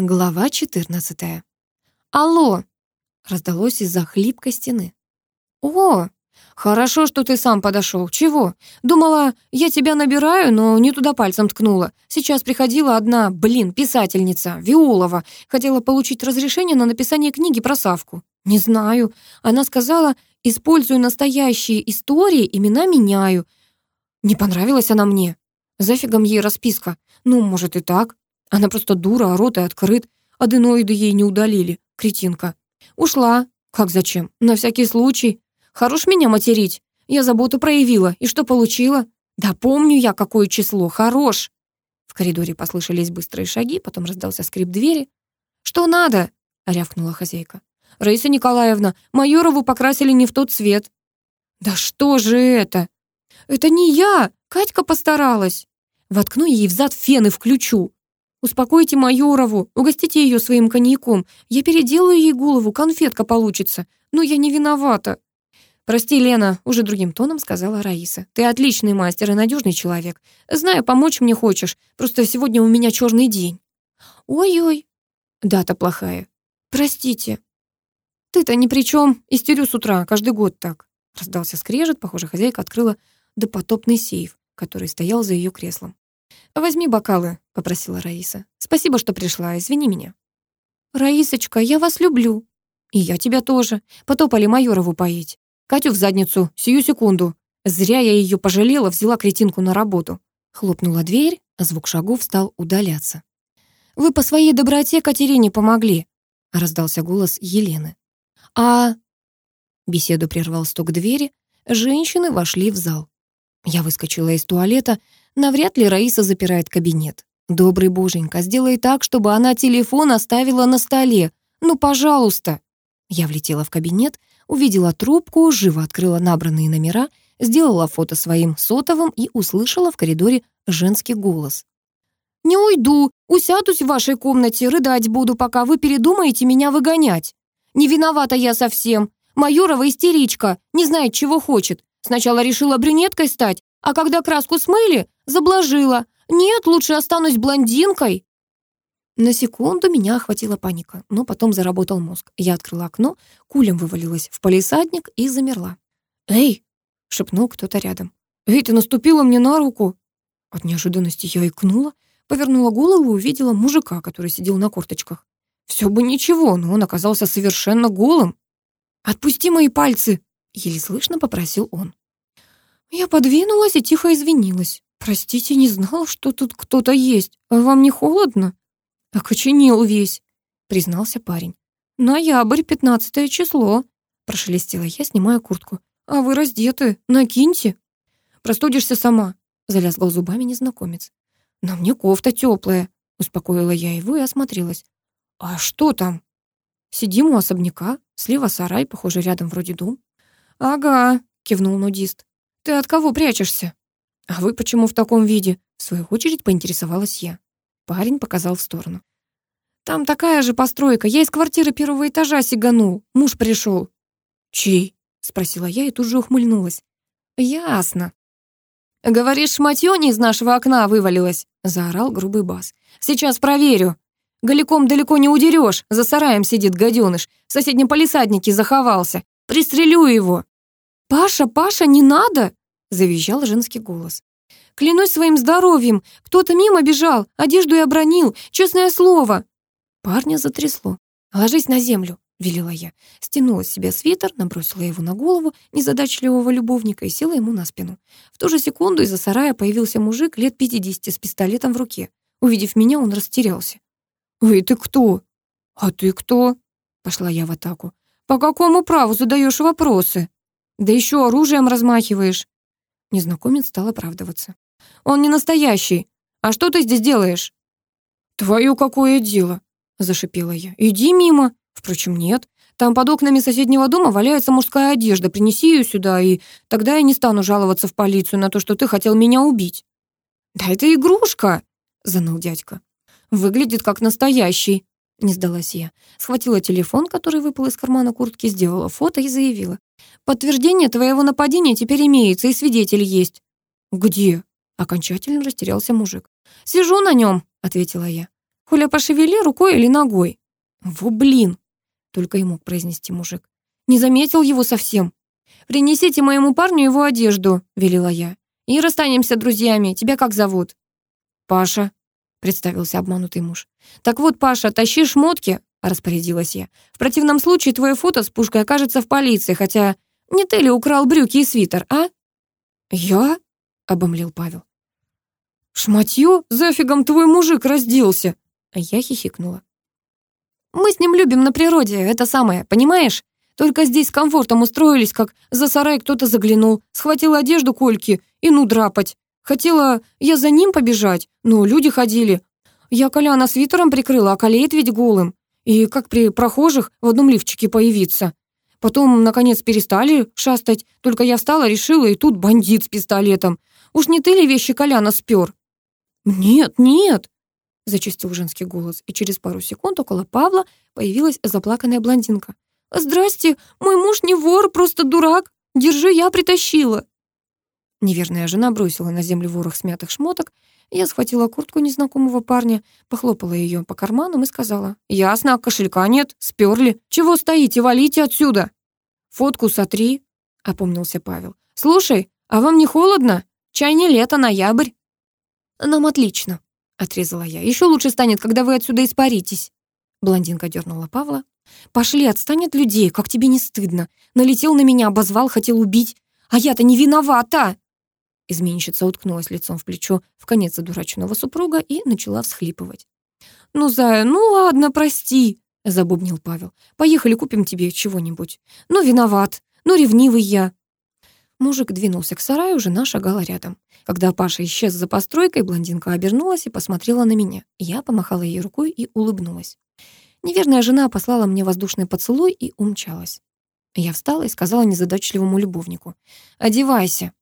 Глава 14. «Алло!» — раздалось из-за хлипкой стены. «О, хорошо, что ты сам подошел. Чего? Думала, я тебя набираю, но не туда пальцем ткнула. Сейчас приходила одна, блин, писательница, Виолова. Хотела получить разрешение на написание книги про Савку. Не знаю. Она сказала, использую настоящие истории, имена меняю. Не понравилась она мне. Зафигом ей расписка. Ну, может и так. Она просто дура, а рот и открыт. Аденоиды ей не удалили. Кретинка. Ушла. Как зачем? На всякий случай. Хорош меня материть. Я заботу проявила. И что получила? Да помню я, какое число. Хорош. В коридоре послышались быстрые шаги, потом раздался скрип двери. «Что надо?» — рявкнула хозяйка. «Раиса Николаевна, Майорову покрасили не в тот цвет». «Да что же это?» «Это не я! Катька постаралась!» «Воткну ей взад фен и включу!» Успокойте Майорову, угостите ее своим коньяком. Я переделаю ей голову, конфетка получится. Но я не виновата». «Прости, Лена», — уже другим тоном сказала Раиса. «Ты отличный мастер и надежный человек. Знаю, помочь мне хочешь. Просто сегодня у меня черный день». «Ой-ой». «Дата плохая». «Простите». «Ты-то ни при чем. Истерю с утра, каждый год так». Раздался скрежет, похоже, хозяйка открыла допотопный сейф, который стоял за ее креслом. «Возьми бокалы», — попросила Раиса. «Спасибо, что пришла, извини меня». «Раисочка, я вас люблю». «И я тебя тоже. Потопали Майорову поить. Катю в задницу, сию секунду. Зря я ее пожалела, взяла кретинку на работу». Хлопнула дверь, а звук шагов стал удаляться. «Вы по своей доброте Катерине помогли», — раздался голос Елены. «А...» Беседу прервал стук двери. Женщины вошли в зал. Я выскочила из туалета, Навряд ли Раиса запирает кабинет. Добрый боженька, сделай так, чтобы она телефон оставила на столе. Ну, пожалуйста. Я влетела в кабинет, увидела трубку, живо открыла набранные номера, сделала фото своим сотовым и услышала в коридоре женский голос. «Не уйду, усядусь в вашей комнате, рыдать буду, пока вы передумаете меня выгонять. Не виновата я совсем. Майорова истеричка, не знает, чего хочет. Сначала решила брюнеткой стать, а когда краску смыли, Заблажила. Нет, лучше останусь блондинкой. На секунду меня охватила паника, но потом заработал мозг. Я открыла окно, кулем вывалилась в полисадник и замерла. «Эй!» — шепнул кто-то рядом. «Эй, ты наступила мне на руку!» От неожиданности я икнула, повернула голову и увидела мужика, который сидел на корточках. Все бы ничего, но он оказался совершенно голым. «Отпусти мои пальцы!» — еле слышно попросил он. Я подвинулась и тихо извинилась. «Простите, не знал, что тут кто-то есть. А вам не холодно?» «Окоченел весь», — признался парень. «Ноябрь, пятнадцатое число», — прошелестела я, снимая куртку. «А вы раздеты, накиньте». «Простудишься сама», — залязгал зубами незнакомец. «На мне кофта теплая, успокоила я его и осмотрелась. «А что там?» «Сидим у особняка, слева сарай, похоже, рядом вроде дом». «Ага», — кивнул нудист. «Ты от кого прячешься?» «А вы почему в таком виде?» В свою очередь поинтересовалась я. Парень показал в сторону. «Там такая же постройка. Я из квартиры первого этажа сиганул. Муж пришел». «Чей?» — спросила я и тут же ухмыльнулась. «Ясно». «Говоришь, шматьё не из нашего окна вывалилась. — заорал грубый бас. «Сейчас проверю. Голиком далеко не удерешь. За сараем сидит гаденыш. В соседнем полисаднике заховался. Пристрелю его». «Паша, Паша, не надо!» завизжал женский голос. «Клянусь своим здоровьем! Кто-то мимо бежал, одежду я обронил, честное слово!» Парня затрясло. «Ложись на землю!» — велела я. Стянула с себя свитер, набросила его на голову незадачливого любовника и села ему на спину. В ту же секунду из-за сарая появился мужик лет пятидесяти с пистолетом в руке. Увидев меня, он растерялся. Вы ты кто?» «А ты кто?» — пошла я в атаку. «По какому праву задаешь вопросы?» «Да еще оружием размахиваешь». Незнакомец стал оправдываться. «Он не настоящий. А что ты здесь делаешь?» Твою какое дело!» — зашипела я. «Иди мимо!» «Впрочем, нет. Там под окнами соседнего дома валяется мужская одежда. Принеси ее сюда, и тогда я не стану жаловаться в полицию на то, что ты хотел меня убить». «Да это игрушка!» — заныл дядька. «Выглядит как настоящий». Не сдалась я. Схватила телефон, который выпал из кармана куртки, сделала фото и заявила. Подтверждение твоего нападения теперь имеется, и свидетель есть». «Где?» — окончательно растерялся мужик. «Сижу на нем», — ответила я. «Хуля, пошевели рукой или ногой». «Во блин!» — только и мог произнести мужик. «Не заметил его совсем». «Принесите моему парню его одежду», — велела я. «И расстанемся друзьями. Тебя как зовут?» «Паша», — представился обманутый муж. «Так вот, Паша, тащи шмотки, — распорядилась я. «В противном случае твое фото с пушкой окажется в полиции, хотя не ты ли украл брюки и свитер, а?» «Я?» — обомлел Павел. «Шматье? Зафигом твой мужик разделся!» Я хихикнула. «Мы с ним любим на природе, это самое, понимаешь? Только здесь с комфортом устроились, как за сарай кто-то заглянул, схватил одежду Кольки и ну драпать. Хотела я за ним побежать, но люди ходили. Я Коляна свитером прикрыла, а Колеет ведь голым и как при прохожих в одном лифчике появиться. Потом, наконец, перестали шастать, только я встала, решила, и тут бандит с пистолетом. Уж не ты ли вещи Коляна спер? «Нет, нет!» — зачистил женский голос, и через пару секунд около Павла появилась заплаканная блондинка. «Здрасте, мой муж не вор, просто дурак. Держи, я притащила». Неверная жена бросила на землю ворох смятых шмоток я схватила куртку незнакомого парня, похлопала ее по карманам и сказала. «Ясно, а кошелька нет, сперли. Чего стоите, валите отсюда!» «Фотку сотри», — опомнился Павел. «Слушай, а вам не холодно? Чай не лето, ноябрь». «Нам отлично», — отрезала я. Еще лучше станет, когда вы отсюда испаритесь». Блондинка дернула Павла. «Пошли, отстань от людей, как тебе не стыдно. Налетел на меня, обозвал, хотел убить. А я-то не виновата!» Изменщица уткнулась лицом в плечо в конец задураченного супруга и начала всхлипывать. «Ну, Зая, ну ладно, прости», — забубнил Павел. «Поехали, купим тебе чего-нибудь. Ну, виноват, ну, ревнивый я». Мужик двинулся к сараю, уже шагала рядом. Когда Паша исчез за постройкой, блондинка обернулась и посмотрела на меня. Я помахала ей рукой и улыбнулась. Неверная жена послала мне воздушный поцелуй и умчалась. Я встала и сказала незадачливому любовнику. «Одевайся».